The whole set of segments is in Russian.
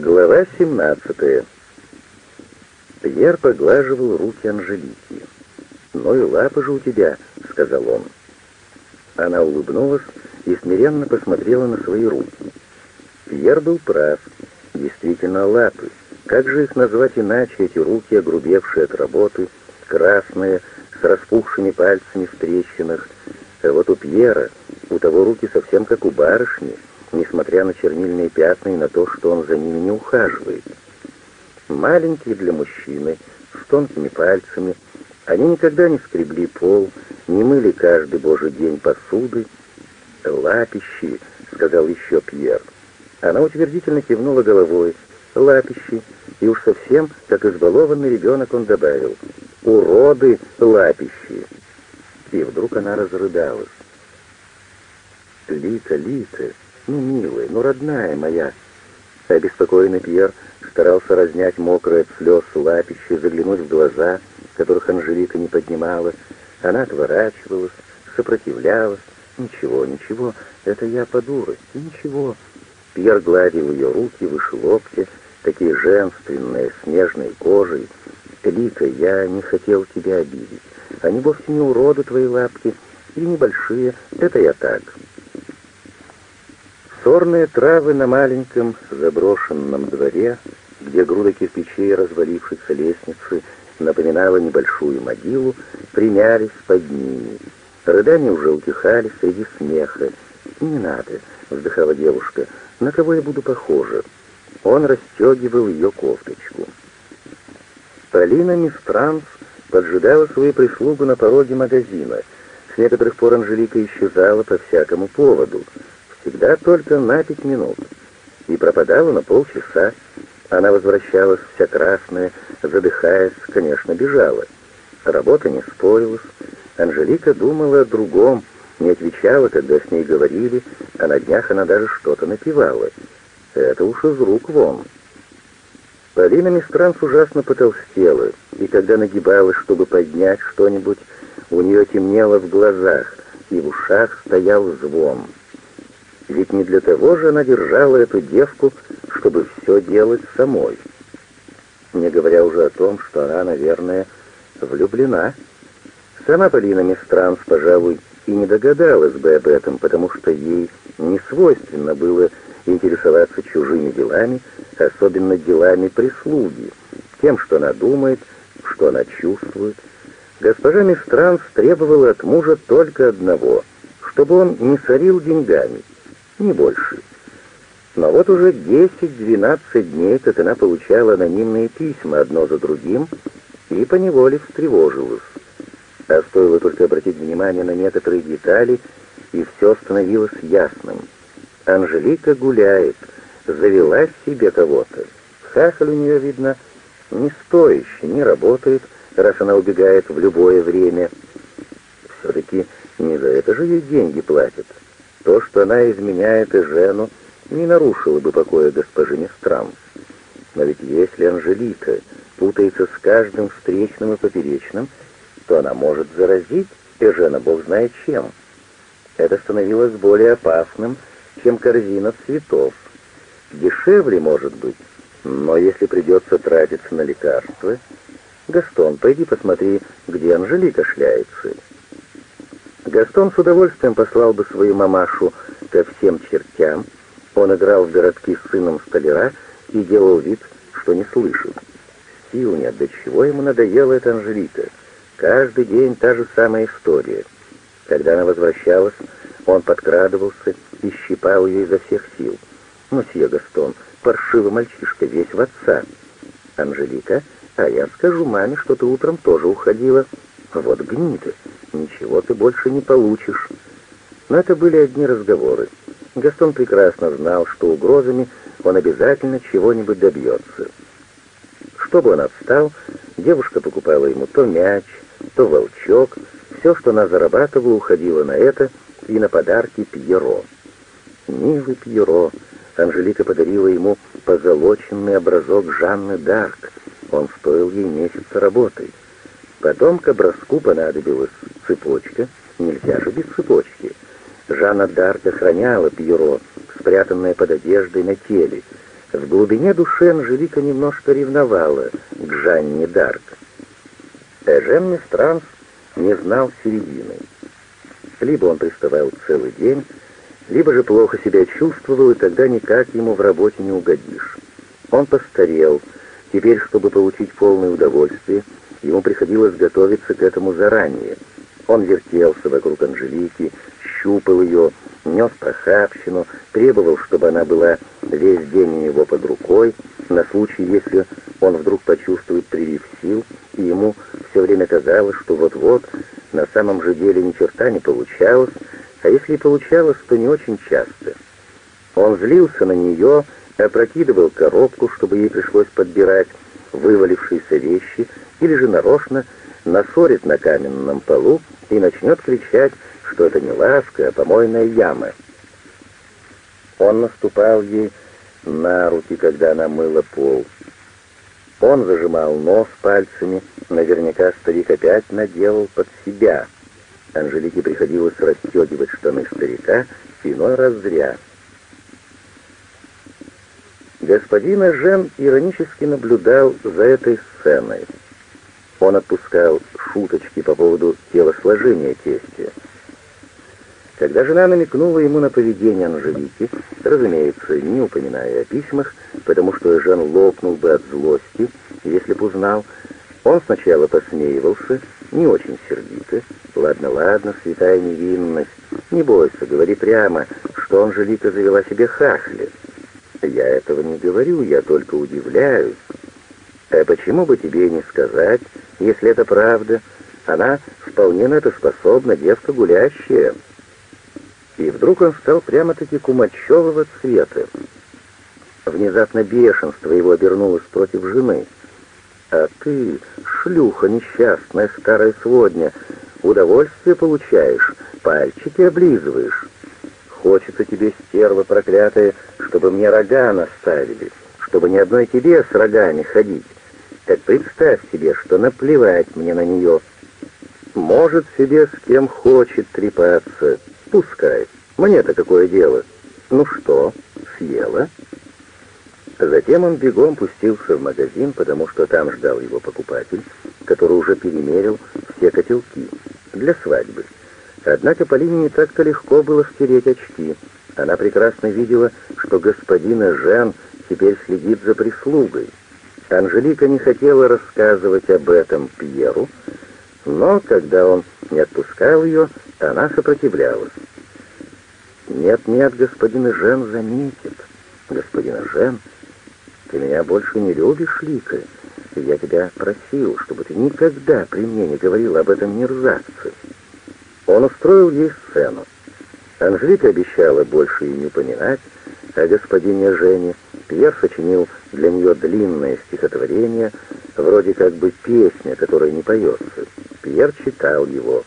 Глава 17. Пьер поглаживал руки Анжелики. «Ну и лапы же у тебя», — сказал он. Она улыбнулась и смиренно посмотрела на свои руки. Пьер был прав. Действительно, лапы. Как же их назвать иначе, эти руки, огрубевшие от работы, красные, с распухшими пальцами в трещинах. А вот у Пьера, у того руки совсем как у барышни — несмотря на чернильные пятна и на то, что он за ними не ухаживает. Маленькие для мужчины, с тонкими пальцами, они никогда не скребли пол, не мыли каждый божий день посуды. «Лапищи», — сказал еще Пьер. Она утвердительно кивнула головой. «Лапищи». И уж совсем, как избалованный ребенок, он добавил. «Уроды лапищи». И вдруг она разрыдалась. «Лита, Лита, «Ну, милая, ну, родная моя!» Обеспокоенный Пьер старался разнять мокрые от слез лапище, заглянуть в глаза, которых Анжелика не поднимала. Она отворачивалась, сопротивлялась. «Ничего, ничего, это я по дурости, ничего». Пьер гладил ее руки выше локтя, такие женственные, с нежной кожей. «Лика, я не хотел тебя обидеть. Они вовсе не уроды, твои лапки, и небольшие, это я так». Сорные травы на маленьком заброшенном дворе, где груда кирпичей развалившейся лестницы напоминала небольшую могилу, примялись под ними. Рыдания уже утихали среди смеха. «Не надо», — вздыхала девушка, — «на кого я буду похожа?» Он расстегивал ее кофточку. Полина Мистранс поджидала свою прислугу на пороге магазина. С некоторых пор Анжелика исчезала по всякому поводу — всегда только на пять минут, и пропадала на полчаса. Она возвращалась вся красная, задыхаясь, конечно, бежала. Работа не спорилась. Анжелика думала о другом, не отвечала, когда с ней говорили, а на днях она даже что-то напевала. Это уж из рук вон. Полина Мистранс ужасно потолстела, и когда нагибалась, чтобы поднять что-нибудь, у нее темнело в глазах, и в ушах стоял звон. Ведь не для того же она держала эту девку, чтобы все делать самой. Не говоря уже о том, что она, наверное, влюблена. Сама Полина Мистранс, пожалуй, и не догадалась бы об этом, потому что ей не свойственно было интересоваться чужими делами, особенно делами прислуги, тем, что она думает, что она чувствует. Госпожа Мистранс требовала от мужа только одного, чтобы он не сорил деньгами — не больше. Но вот уже 10-12 дней, как она получала анонимные письма одно за другим, и поневоле встревожилась. А стоило только обратить внимание на некоторые детали, и все становилось ясным. Анжелика гуляет, завела себе кого-то. Хахаль у нее, видно, не стоящий, не работает, раз она убегает в любое время. Все-таки не за это же ей деньги платят. То, что она изменяет и Жену, не нарушило бы покоя госпожи Местранс. Но ведь если Анжелика путается с каждым встречным и поперечным, то она может заразить Эжена бог знает чем. Это становилось более опасным, чем корзина цветов. Дешевле, может быть, но если придется тратиться на лекарства... Гастон, пойди посмотри, где Анжелика шляется. Гастон с удовольствием послал бы свою мамашу ко всем чертям. Он играл в городки с сыном столяра и делал вид, что не слышит. Сил нет, до чего ему надоела эта Анжелика. Каждый день та же самая история. Когда она возвращалась, он подкрадывался и щипал ее изо всех сил. «Мосье Гастон, паршивый мальчишка, весь в отца». «Анжелика, а я скажу маме, что ты утром тоже уходила». «Вот гнида, ничего ты больше не получишь». Но это были одни разговоры. Гастон прекрасно знал, что угрозами он обязательно чего-нибудь добьется. Чтобы он отстал, девушка покупала ему то мяч, то волчок. Все, что она зарабатывала, уходило на это и на подарки Пьеро. Милый Пьеро. Анжелика подарила ему позолоченный образок Жанны Д'Арк. Он стоил ей месяца работы. Потом к образку понадобилась цепочка. Нельзя же без цепочки. Жанна Дарк охраняла Пьеро, спрятанное под одеждой на теле. В глубине души Анжелика немножко ревновала к Жанне Дарк. Эжен Местранс не знал середины. Либо он приставал целый день, либо же плохо себя чувствовал, и тогда никак ему в работе не угодишь. Он постарел. Теперь, чтобы получить полное удовольствие, ему приходилось готовиться к этому заранее. Он вертелся вокруг Анжелики, щупал ее, нес похабщину, требовал, чтобы она была весь день у него под рукой, на случай, если он вдруг почувствует прилив сил, и ему все время казалось, что вот-вот на самом же деле ни черта не получалось, а если и получалось, то не очень часто. Он злился на нее, опрокидывал коробку, чтобы ей пришлось подбирать вывалившиеся вещи, или же нарочно насорит на каменном полу и начнет кричать, что это не ласка, а помойная яма. Он наступал ей на руки, когда она мыла пол. Он зажимал нос пальцами, наверняка старик опять наделал под себя. Анжелике приходилось расстегивать штаны старика, иной раз зря. Господин Жен иронически наблюдал за этой сценой. Он отпускал шуточки по поводу телосложения тестя. Когда жена намекнула ему на поведение Анжелики, разумеется, не упоминая о письмах, потому что Жен лопнул бы от злости, если б узнал, он сначала посмеивался, не очень сердито. «Ладно, ладно, святая невинность, не бойся, говори прямо, что Анжелика завела себе хахли». «Я этого не говорю, я только удивляюсь». «А почему бы тебе не сказать, если это правда? Она вполне на это способна, девка гулящая». И вдруг он стал прямо-таки кумачевого цвета. Внезапно бешенство его обернулось против жены. «А ты, шлюха несчастная, старая сводня, удовольствие получаешь, пальчики облизываешь. Хочется тебе, стерва проклятая, чтобы мне рога наставили, чтобы ни одной тебе с рогами ходить. Так представь себе, что наплевать мне на нее. Может себе с кем хочет трепаться, Пускай. Мне-то какое дело? Ну что, съела? Затем он бегом пустился в магазин, потому что там ждал его покупатель, который уже перемерил все котелки для свадьбы. Однако Полине не так-то легко было стереть очки. Она прекрасно видела, что господин Жен теперь следит за прислугой. Анжелика не хотела рассказывать об этом Пьеру, но когда он не отпускал ее, она сопротивлялась. «Нет-нет, господин Жен заметит. Господин Жен, ты меня больше не любишь, Лика. Я тебя просил, чтобы ты никогда при мне не говорил об этом мерзавце». Он устроил ей сцену. Анжелика обещала больше и не упоминать о господине Жене. Пьер сочинил для нее длинное стихотворение, вроде как бы песня, которая не поется. Пьер читал его.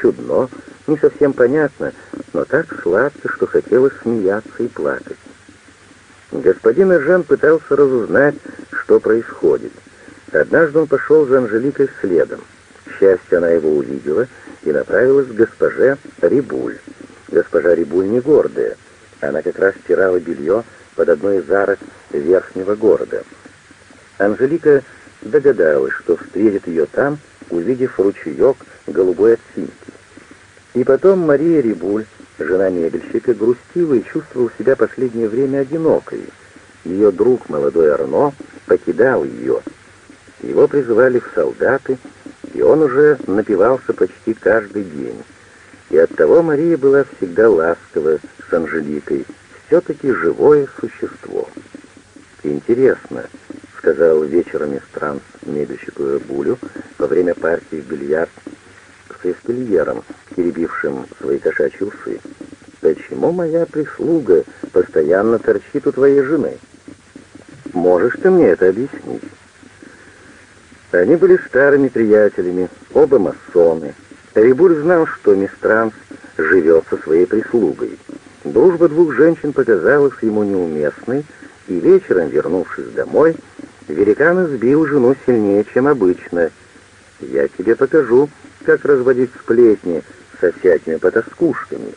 Чудно, не совсем понятно, но так сладко, что хотелось смеяться и плакать. Господин Жан пытался разузнать, что происходит. Однажды он пошел за Анжеликой следом. К счастью, она его увидела и направилась к госпоже Рибуль. Госпожа Рибуль не гордая. Она как раз стирала белье под одной из арок верхнего города. Анжелика догадалась, что встретит ее там, увидев ручеек голубой от синьки. И потом Мария Рибуль, жена мебельщика, грустила и чувствовала себя последнее время одинокой. Ее друг, молодой Арно, покидал ее. Его призывали в солдаты, и он уже напивался почти каждый день. И оттого Мария была всегда ласкова с Анжеликой, все-таки живое существо. «Интересно», — сказал вечером Истранс мебельщику Булю во время партии в бильярд с эспельером, теребившим свои кошачьи усы. «Почему моя прислуга постоянно торчит у твоей жены? Можешь ты мне это объяснить?» Они были старыми приятелями, оба масоны. Рибуль знал, что Мистранс живет со своей прислугой. Дружба двух женщин показалась ему неуместной, и вечером, вернувшись домой, великан избил жену сильнее, чем обычно. «Я тебе покажу, как разводить сплетни со всякими потаскушками.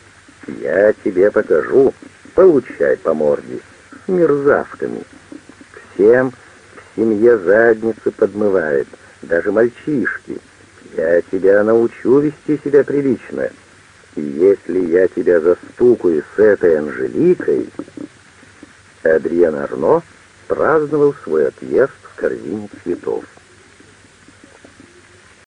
Я тебе покажу, получай по морде, с мерзавками. Всем в семье задницы подмывает, даже мальчишки. Я тебя научу вести себя прилично. Если я тебя застукаю с этой Анжеликой...» Адриан Арно праздновал свой отъезд в корзине цветов.